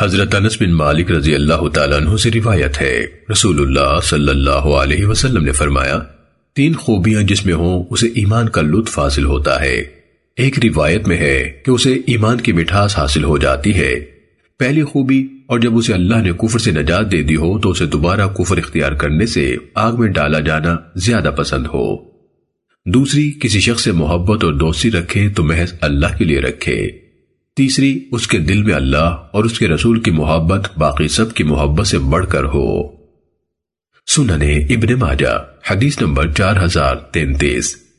حضرت انس بن مالک رضی اللہ تعالیٰ عنہ سے روایت ہے۔ رسول اللہ صلی اللہ علیہ وسلم نے فرمایا، تین خوبیاں جس میں ہوں، اسے ایمان کا لطف حاصل ہوتا ہے۔ ایک روایت میں ہے کہ اسے ایمان کی مٹھاس حاصل ہو جاتی ہے۔ پہلی خوبی، اور جب اسے اللہ نے کفر سے نجات دے دی ہو، تو اسے دوبارہ کفر اختیار کرنے سے آگ میں ڈالا جانا زیادہ پسند ہو۔ دوسری، کسی شخص سے محبت اور دوستی رکھے تو محض اللہ کے لیے رکھے۔ تیسری، اس کے دل میں اللہ اور اس کے رسول کی محبت، باقی سب کی محبت سے بڑھ کر ہو۔ سننے ابن ماجہ، حدیث نمبر چار ہزار تینتیس۔